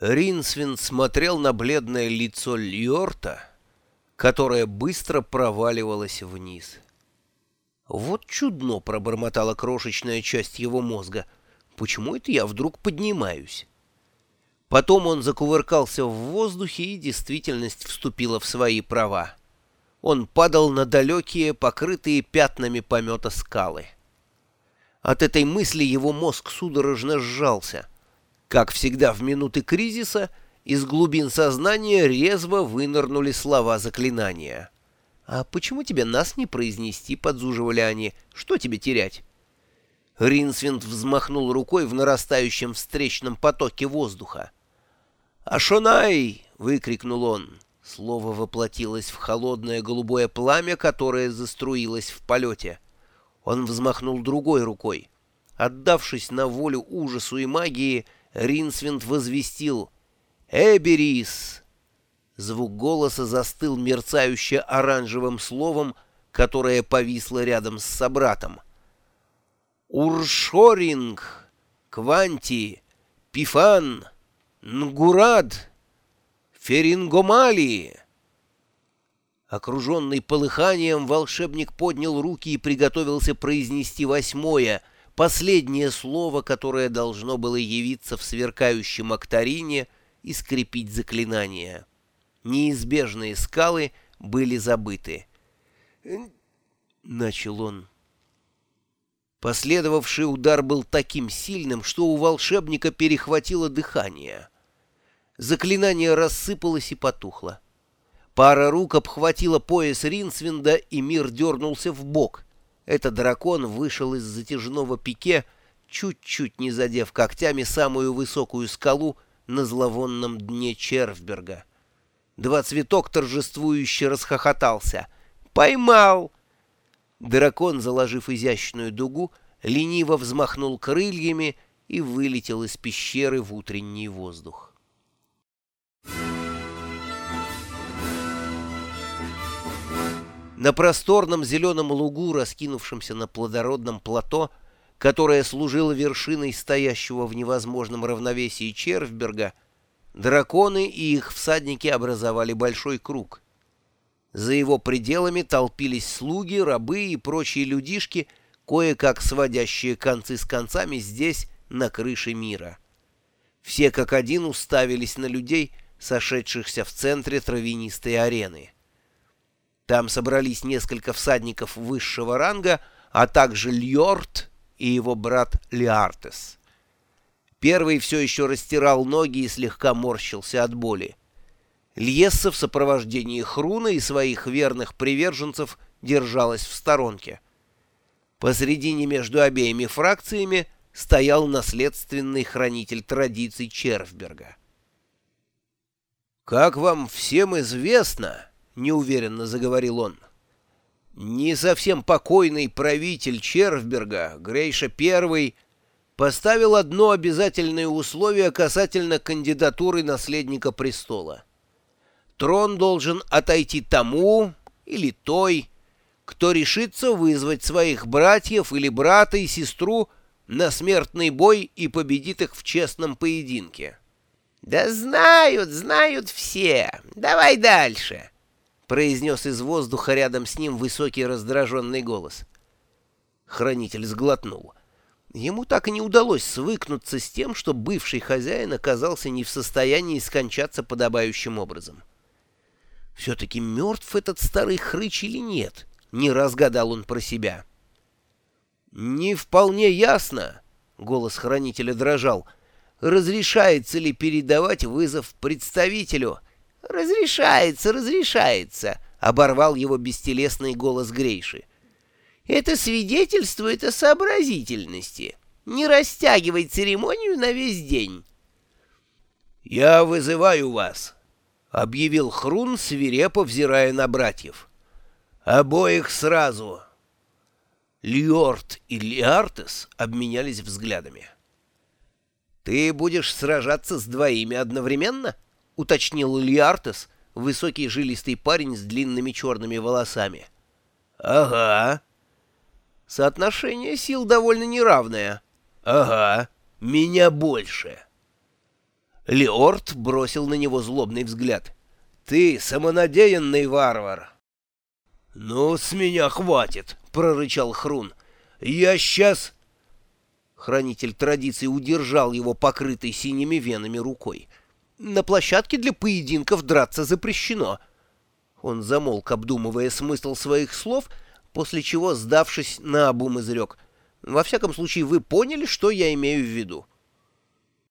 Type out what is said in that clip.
Ринсвин смотрел на бледное лицо Льорта, которое быстро проваливалось вниз. «Вот чудно!» — пробормотала крошечная часть его мозга. «Почему это я вдруг поднимаюсь?» Потом он закувыркался в воздухе, и действительность вступила в свои права. Он падал на далекие, покрытые пятнами помета скалы. От этой мысли его мозг судорожно сжался — как всегда в минуты кризиса, из глубин сознания резво вынырнули слова заклинания. «А почему тебе нас не произнести?» — подзуживали они. «Что тебе терять?» Ринсвинд взмахнул рукой в нарастающем встречном потоке воздуха. «Ашонай!» — выкрикнул он. Слово воплотилось в холодное голубое пламя, которое заструилось в полете. Он взмахнул другой рукой. Отдавшись на волю ужасу и магии, — Ринсвинд возвестил «Эберис!». Звук голоса застыл мерцающе оранжевым словом, которое повисло рядом с собратом. «Уршоринг! Кванти! Пифан! Нгурад! Ферингомали!» Окруженный полыханием, волшебник поднял руки и приготовился произнести восьмое — последнее слово, которое должно было явиться в сверкающем акторине и скрепить заклинание. Неизбежные скалы были забыты. Начал он. Последовавший удар был таким сильным, что у волшебника перехватило дыхание. Заклинание рассыпалось и потухло. Пара рук обхватила пояс Ринсвинда, и мир дернулся в бок — этот дракон вышел из затяжного пике, чуть-чуть не задев когтями самую высокую скалу на зловонном дне Червберга. Два цветок торжествующе расхохотался. «Поймал!» Дракон, заложив изящную дугу, лениво взмахнул крыльями и вылетел из пещеры в утренний воздух. На просторном зеленом лугу, раскинувшемся на плодородном плато, которое служило вершиной стоящего в невозможном равновесии Червберга, драконы и их всадники образовали большой круг. За его пределами толпились слуги, рабы и прочие людишки, кое-как сводящие концы с концами здесь, на крыше мира. Все как один уставились на людей, сошедшихся в центре травянистой арены. Там собрались несколько всадников высшего ранга, а также Льорд и его брат Лиартес. Первый все еще растирал ноги и слегка морщился от боли. Льесса в сопровождении Хруна и своих верных приверженцев держалась в сторонке. Посредине между обеими фракциями стоял наследственный хранитель традиций Червберга. «Как вам всем известно...» неуверенно заговорил он. Не совсем покойный правитель Червберга, Грейша I, поставил одно обязательное условие касательно кандидатуры наследника престола. Трон должен отойти тому или той, кто решится вызвать своих братьев или брата и сестру на смертный бой и победит их в честном поединке. «Да знают, знают все. Давай дальше» произнес из воздуха рядом с ним высокий раздраженный голос. Хранитель сглотнул. Ему так и не удалось свыкнуться с тем, что бывший хозяин оказался не в состоянии скончаться подобающим образом. Все-таки мертв этот старый хрыч или нет? Не разгадал он про себя. «Не вполне ясно», — голос хранителя дрожал, — «разрешается ли передавать вызов представителю?» «Разрешается, разрешается», — оборвал его бестелесный голос Грейши. «Это свидетельствует о сообразительности. Не растягивай церемонию на весь день». «Я вызываю вас», — объявил Хрун, свирепо взирая на братьев. «Обоих сразу». Льорд и Лиартес обменялись взглядами. «Ты будешь сражаться с двоими одновременно?» — уточнил Лиартес, высокий жилистый парень с длинными черными волосами. «Ага». «Соотношение сил довольно неравное». «Ага, меня больше». Леорт бросил на него злобный взгляд. «Ты самонадеянный варвар!» «Ну, с меня хватит!» — прорычал Хрун. «Я сейчас...» Хранитель традиции удержал его покрытой синими венами рукой. «На площадке для поединков драться запрещено». Он замолк, обдумывая смысл своих слов, после чего, сдавшись, наобум изрек. «Во всяком случае, вы поняли, что я имею в виду».